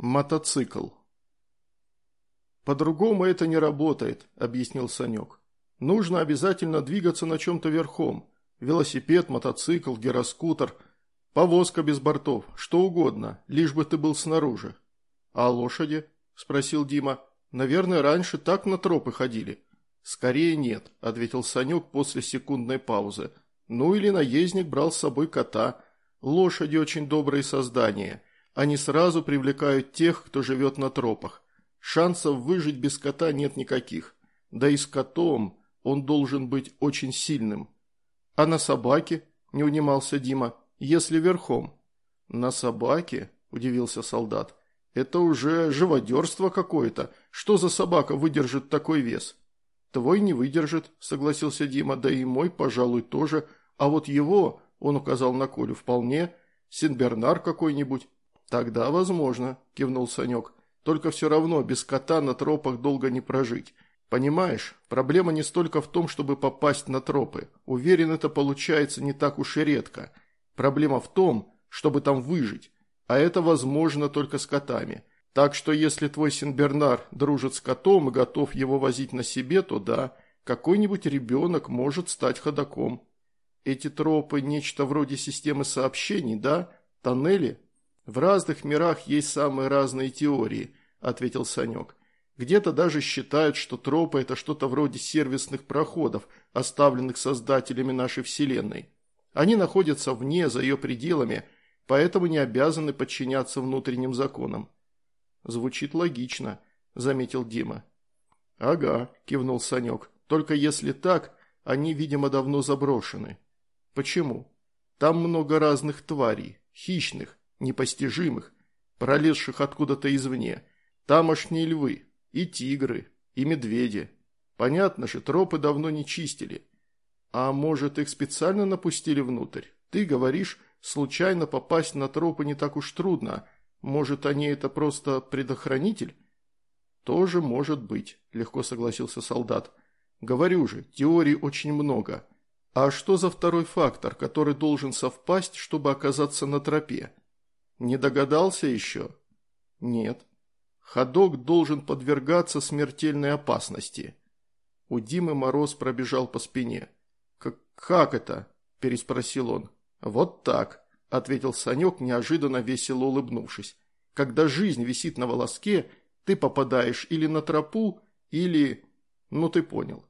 Мотоцикл. «По-другому это не работает», – объяснил Санек. «Нужно обязательно двигаться на чем-то верхом. Велосипед, мотоцикл, гироскутер, повозка без бортов, что угодно, лишь бы ты был снаружи». «А лошади?» – спросил Дима. «Наверное, раньше так на тропы ходили». «Скорее нет», – ответил Санек после секундной паузы. «Ну или наездник брал с собой кота. Лошади очень добрые создания» они сразу привлекают тех, кто живет на тропах. Шансов выжить без кота нет никаких. Да и с котом он должен быть очень сильным. А на собаке, не унимался Дима, если верхом. На собаке, удивился солдат, это уже живодерство какое-то. Что за собака выдержит такой вес? Твой не выдержит, согласился Дима, да и мой, пожалуй, тоже. А вот его, он указал на Колю, вполне, Синбернар какой-нибудь. «Тогда возможно», – кивнул Санек. «Только все равно без кота на тропах долго не прожить. Понимаешь, проблема не столько в том, чтобы попасть на тропы. Уверен, это получается не так уж и редко. Проблема в том, чтобы там выжить. А это возможно только с котами. Так что если твой Синбернар дружит с котом и готов его возить на себе, то да, какой-нибудь ребенок может стать ходаком. Эти тропы – нечто вроде системы сообщений, да? Тоннели? «В разных мирах есть самые разные теории», – ответил Санек. «Где-то даже считают, что тропы – это что-то вроде сервисных проходов, оставленных создателями нашей Вселенной. Они находятся вне, за ее пределами, поэтому не обязаны подчиняться внутренним законам». «Звучит логично», – заметил Дима. «Ага», – кивнул Санек. «Только если так, они, видимо, давно заброшены». «Почему?» «Там много разных тварей, хищных, непостижимых, пролезших откуда-то извне. Тамошние львы, и тигры, и медведи. Понятно же, тропы давно не чистили. А может, их специально напустили внутрь? Ты говоришь, случайно попасть на тропы не так уж трудно. Может, они это просто предохранитель? Тоже может быть, легко согласился солдат. Говорю же, теорий очень много. А что за второй фактор, который должен совпасть, чтобы оказаться на тропе? Не догадался еще? Нет. Ходок должен подвергаться смертельной опасности. У Димы мороз пробежал по спине. «Как это?» – переспросил он. «Вот так», – ответил Санек, неожиданно весело улыбнувшись. «Когда жизнь висит на волоске, ты попадаешь или на тропу, или... Ну, ты понял».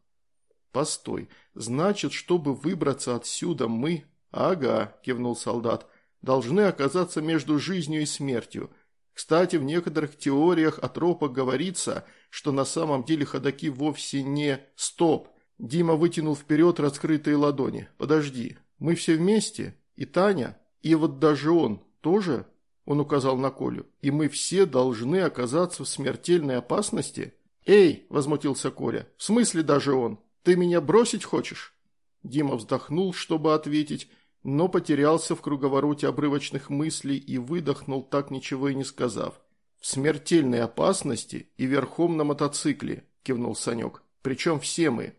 «Постой, значит, чтобы выбраться отсюда, мы...» «Ага», – кивнул солдат, – должны оказаться между жизнью и смертью. Кстати, в некоторых теориях о тропах говорится, что на самом деле ходаки вовсе не «стоп». Дима вытянул вперед раскрытые ладони. «Подожди, мы все вместе? И Таня? И вот даже он тоже?» Он указал на Колю. «И мы все должны оказаться в смертельной опасности?» «Эй!» – возмутился Коля. «В смысле даже он? Ты меня бросить хочешь?» Дима вздохнул, чтобы ответить, но потерялся в круговороте обрывочных мыслей и выдохнул, так ничего и не сказав. «В смертельной опасности и верхом на мотоцикле», – кивнул Санек. «Причем все мы.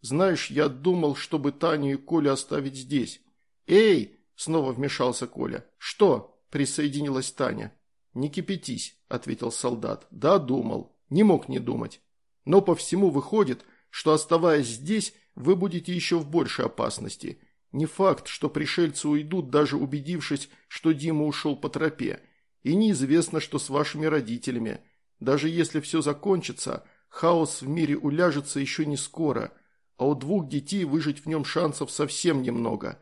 Знаешь, я думал, чтобы Таню и Колю оставить здесь». «Эй!» – снова вмешался Коля. «Что?» – присоединилась Таня. «Не кипятись», – ответил солдат. «Да, думал. Не мог не думать. Но по всему выходит, что оставаясь здесь, вы будете еще в большей опасности – не факт, что пришельцы уйдут, даже убедившись, что Дима ушел по тропе. И неизвестно, что с вашими родителями. Даже если все закончится, хаос в мире уляжется еще не скоро, а у двух детей выжить в нем шансов совсем немного.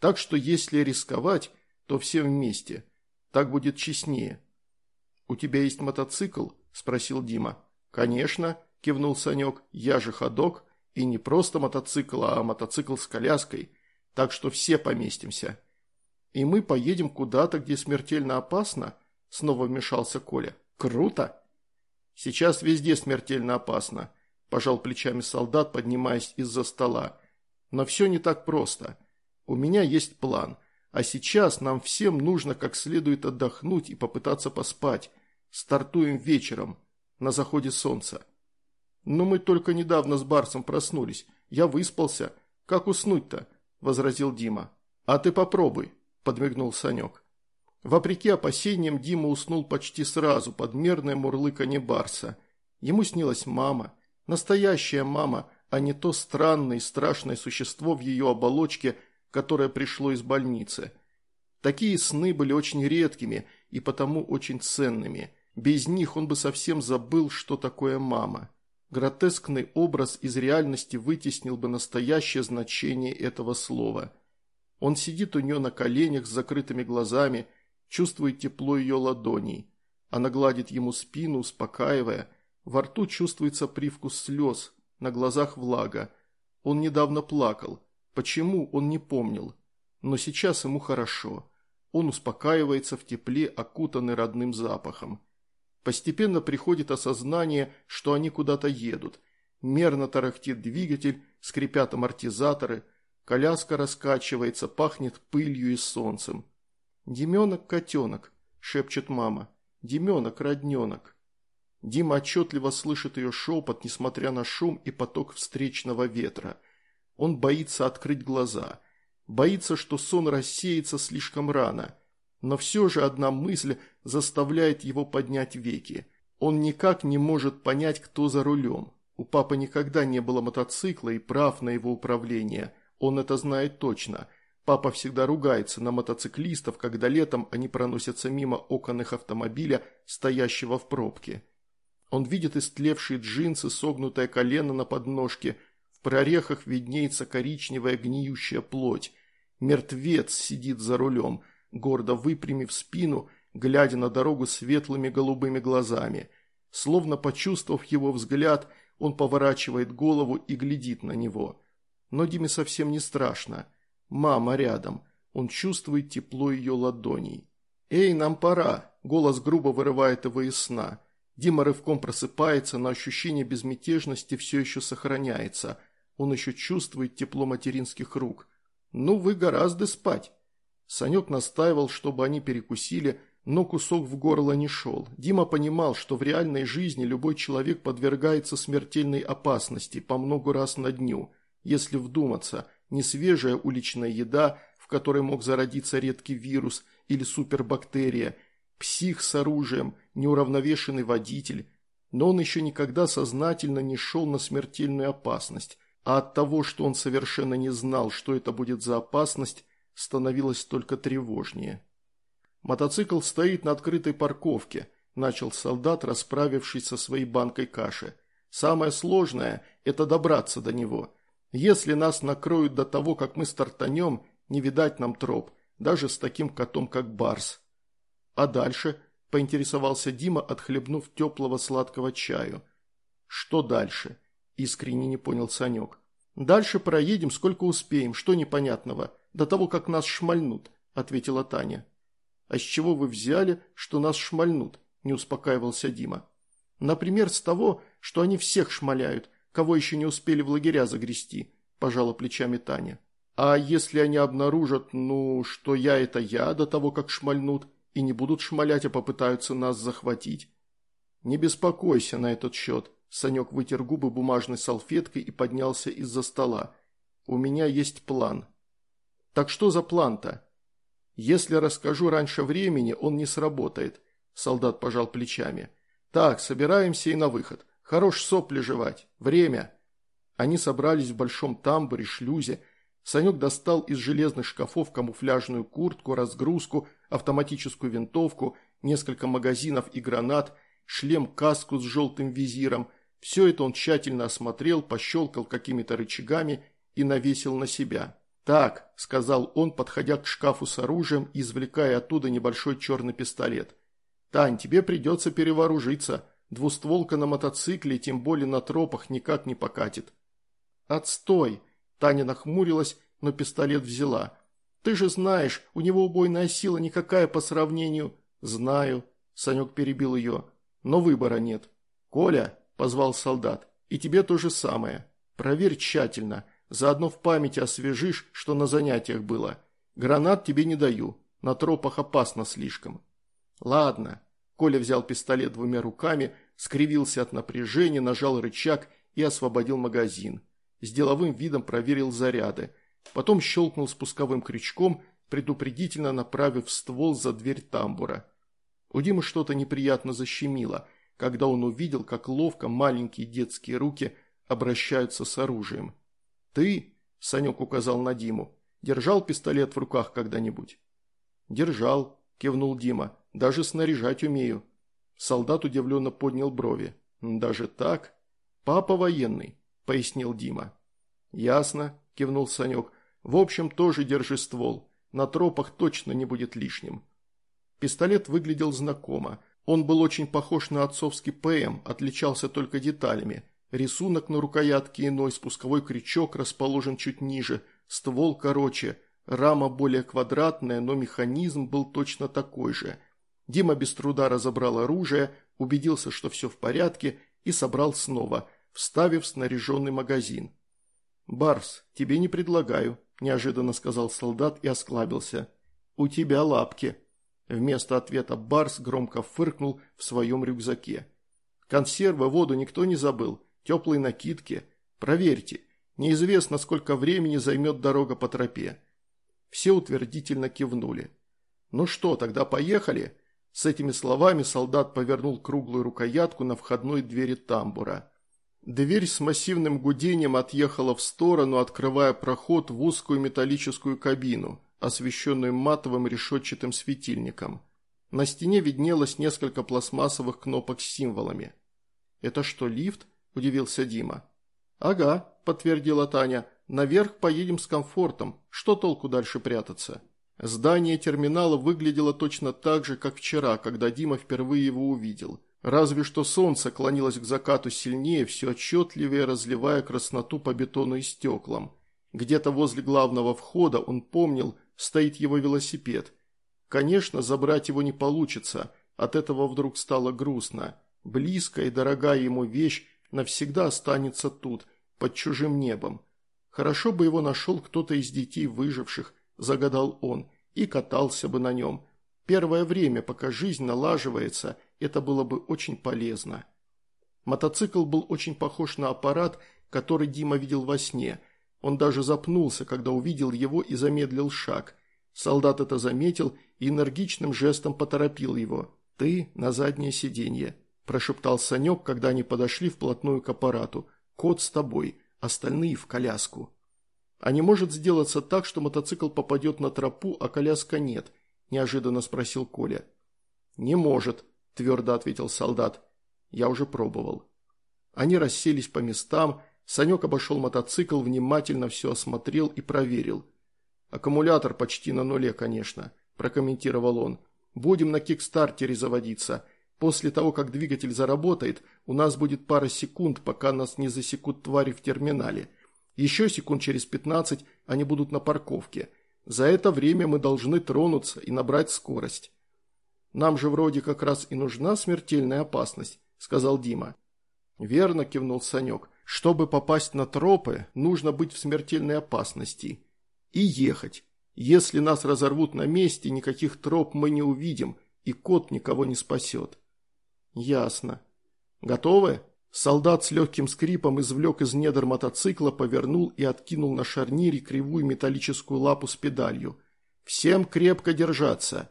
Так что если рисковать, то все вместе. Так будет честнее. «У тебя есть мотоцикл?» – спросил Дима. «Конечно», – кивнул Санек, – «я же ходок, и не просто мотоцикл, а мотоцикл с коляской» так что все поместимся. И мы поедем куда-то, где смертельно опасно, снова вмешался Коля. Круто! Сейчас везде смертельно опасно, пожал плечами солдат, поднимаясь из-за стола. Но все не так просто. У меня есть план, а сейчас нам всем нужно как следует отдохнуть и попытаться поспать. Стартуем вечером, на заходе солнца. Но мы только недавно с Барсом проснулись. Я выспался. Как уснуть-то? – возразил Дима. «А ты попробуй», – подмигнул Санек. Вопреки опасениям, Дима уснул почти сразу под мерное мурлыканье Барса. Ему снилась мама, настоящая мама, а не то странное и страшное существо в ее оболочке, которое пришло из больницы. Такие сны были очень редкими и потому очень ценными. Без них он бы совсем забыл, что такое мама. Гротескный образ из реальности вытеснил бы настоящее значение этого слова. Он сидит у нее на коленях с закрытыми глазами, чувствует тепло ее ладоней. Она гладит ему спину, успокаивая. Во рту чувствуется привкус слез, на глазах влага. Он недавно плакал. Почему, он не помнил. Но сейчас ему хорошо. Он успокаивается в тепле, окутанный родным запахом. Постепенно приходит осознание, что они куда-то едут. Мерно тарахтит двигатель, скрипят амортизаторы, коляска раскачивается, пахнет пылью и солнцем. «Деменок-котенок», – шепчет мама. «Деменок-родненок». Дима отчетливо слышит ее шепот, несмотря на шум и поток встречного ветра. Он боится открыть глаза. Боится, что сон рассеется слишком рано. Но все же одна мысль заставляет его поднять веки. Он никак не может понять, кто за рулем. У папы никогда не было мотоцикла и прав на его управление. Он это знает точно. Папа всегда ругается на мотоциклистов, когда летом они проносятся мимо окон их автомобиля, стоящего в пробке. Он видит истлевшие джинсы, согнутое колено на подножке, в прорехах виднеется коричневая гниющая плоть. Мертвец сидит за рулем, гордо выпрямив спину, глядя на дорогу светлыми голубыми глазами. Словно почувствовав его взгляд, он поворачивает голову и глядит на него. Но Диме совсем не страшно. Мама рядом. Он чувствует тепло ее ладоней. «Эй, нам пора!» – голос грубо вырывает его из сна. Дима рывком просыпается, но ощущение безмятежности все еще сохраняется. Он еще чувствует тепло материнских рук. «Ну, вы гораздо спать!» Санек настаивал, чтобы они перекусили, но кусок в горло не шел. Дима понимал, что в реальной жизни любой человек подвергается смертельной опасности по много раз на дню. Если вдуматься – несвежая уличная еда, в которой мог зародиться редкий вирус или супербактерия, псих с оружием, неуравновешенный водитель. Но он еще никогда сознательно не шел на смертельную опасность, а от того, что он совершенно не знал, что это будет за опасность, становилось только тревожнее. «Мотоцикл стоит на открытой парковке», – начал солдат, расправившись со своей банкой каши. «Самое сложное – это добраться до него. Если нас накроют до того, как мы стартанем, не видать нам троп, даже с таким котом, как Барс. А дальше, поинтересовался Дима, отхлебнув теплого сладкого чаю. Что дальше? Искренне не понял Санек. Дальше проедем, сколько успеем, что непонятного, до того, как нас шмальнут, ответила Таня. А с чего вы взяли, что нас шмальнут? Не успокаивался Дима. Например, с того, что они всех шмаляют, кого еще не успели в лагеря загрести», – пожала плечами Таня. «А если они обнаружат, ну, что я – это я до того, как шмальнут, и не будут шмалять, а попытаются нас захватить?» «Не беспокойся на этот счет», – Санек вытер губы бумажной салфеткой и поднялся из-за стола. «У меня есть план». «Так что за план-то?» «Если расскажу раньше времени, он не сработает», – солдат пожал плечами. «Так, собираемся и на выход. Хорош сопли жевать. Время. Они собрались в большом тамбуре, шлюзе. Санек достал из железных шкафов камуфляжную куртку, разгрузку, автоматическую винтовку, несколько магазинов и гранат, шлем-каску с желтым визиром. Все это он тщательно осмотрел, пощелкал какими-то рычагами и навесил на себя. «Так», – сказал он, подходя к шкафу с оружием и извлекая оттуда небольшой черный пистолет. «Тань, тебе придется перевооружиться». Двустволка на мотоцикле, тем более на тропах, никак не покатит. «Отстой!» – Таня нахмурилась, но пистолет взяла. «Ты же знаешь, у него убойная сила никакая по сравнению...» «Знаю», – Санек перебил ее, – «но выбора нет». «Коля», – позвал солдат, – «и тебе то же самое. Проверь тщательно, заодно в памяти освежишь, что на занятиях было. Гранат тебе не даю, на тропах опасно слишком». «Ладно», Коля взял пистолет двумя руками, скривился от напряжения, нажал рычаг и освободил магазин. С деловым видом проверил заряды. Потом щелкнул спусковым крючком, предупредительно направив ствол за дверь тамбура. У Димы что-то неприятно защемило, когда он увидел, как ловко маленькие детские руки обращаются с оружием. «Ты?» – Санек указал на Диму. «Держал пистолет в руках когда-нибудь?» «Держал», – кивнул Дима. «Даже снаряжать умею». Солдат удивленно поднял брови. «Даже так?» «Папа военный», – пояснил Дима. «Ясно», – кивнул Санек. «В общем, тоже держи ствол. На тропах точно не будет лишним». Пистолет выглядел знакомо. Он был очень похож на отцовский ПМ, отличался только деталями. Рисунок на рукоятке иной, спусковой крючок расположен чуть ниже, ствол короче, рама более квадратная, но механизм был точно такой же. Дима без труда разобрал оружие, убедился, что все в порядке, и собрал снова, вставив снаряженный магазин. «Барс, тебе не предлагаю», – неожиданно сказал солдат и осклабился. «У тебя лапки». Вместо ответа Барс громко фыркнул в своем рюкзаке. «Консервы, воду никто не забыл. Теплые накидки. Проверьте. Неизвестно, сколько времени займет дорога по тропе». Все утвердительно кивнули. «Ну что, тогда поехали?» С этими словами солдат повернул круглую рукоятку на входной двери тамбура. Дверь с массивным гудением отъехала в сторону, открывая проход в узкую металлическую кабину освещенную матовым решетчатым светильником. На стене виднелось несколько пластмассовых кнопок с символами. «Это что, лифт?» – удивился Дима. «Ага», – подтвердила Таня. «Наверх поедем с комфортом. Что толку дальше прятаться?» Здание терминала выглядело точно так же, как вчера, когда Дима впервые его увидел. Разве что солнце клонилось к закату сильнее, все отчетливее разливая красноту по бетону и стеклам. Где-то возле главного входа он помнил, стоит его велосипед. Конечно, забрать его не получится, от этого вдруг стало грустно. Близкая и дорогая ему вещь навсегда останется тут, под чужим небом. Хорошо бы его нашел кто-то из детей выживших, загадал он, и катался бы на нем. Первое время, пока жизнь налаживается, это было бы очень полезно. Мотоцикл был очень похож на аппарат, который Дима видел во сне – он даже запнулся, когда увидел его и замедлил шаг. Солдат это заметил и энергичным жестом поторопил его. «Ты на заднее сиденье», – прошептал Санек, когда они подошли вплотную к аппарату. «Кот с тобой, остальные в коляску». «А не может сделаться так, что мотоцикл попадет на тропу, а коляска нет?» – неожиданно спросил Коля. «Не может», – твердо ответил солдат. «Я уже пробовал». Они расселись по местам, Санек обошел мотоцикл, внимательно все осмотрел и проверил. «Аккумулятор почти на нуле, конечно», – прокомментировал он. «Будем на кикстартере заводиться. После того, как двигатель заработает, у нас будет пара секунд, пока нас не засекут твари в терминале. Еще секунд через пятнадцать они будут на парковке. За это время мы должны тронуться и набрать скорость». «Нам же вроде как раз и нужна смертельная опасность», – сказал Дима. «Верно», – кивнул Санек. Чтобы попасть на тропы, нужно быть в смертельной опасности. И ехать. Если нас разорвут на месте, никаких троп мы не увидим, и кот никого не спасет. Ясно. Готовы? Солдат с легким скрипом извлек из недр мотоцикла, повернул и откинул на шарнире кривую металлическую лапу с педалью. «Всем крепко держаться!»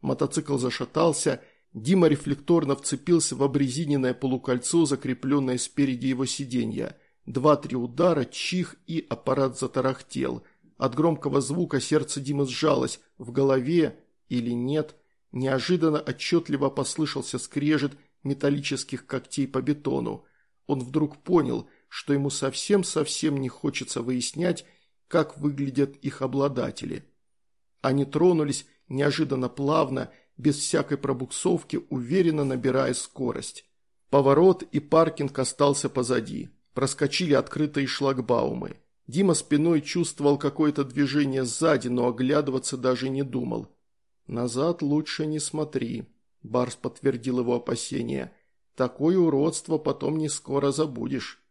Мотоцикл зашатался, Дима рефлекторно вцепился в обрезиненное полукольцо, закрепленное спереди его сиденья. Два-три удара, чих и аппарат затарахтел. От громкого звука сердце Димы сжалось. В голове или нет, неожиданно отчетливо послышался скрежет металлических когтей по бетону. Он вдруг понял, что ему совсем-совсем не хочется выяснять, как выглядят их обладатели. Они тронулись неожиданно плавно, без всякой пробуксовки, уверенно набирая скорость. Поворот и паркинг остался позади. Проскочили открытые шлагбаумы. Дима спиной чувствовал какое-то движение сзади, но оглядываться даже не думал. «Назад лучше не смотри», – Барс подтвердил его опасения. «Такое уродство потом не скоро забудешь».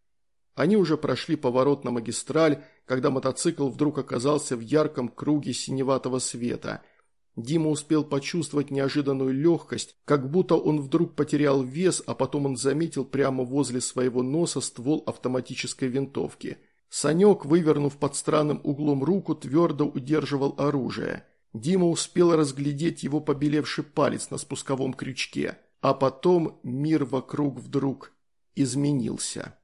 Они уже прошли поворот на магистраль, когда мотоцикл вдруг оказался в ярком круге синеватого света – Дима успел почувствовать неожиданную легкость, как будто он вдруг потерял вес, а потом он заметил прямо возле своего носа ствол автоматической винтовки. Санек, вывернув под странным углом руку, твердо удерживал оружие. Дима успел разглядеть его побелевший палец на спусковом крючке, а потом мир вокруг вдруг изменился.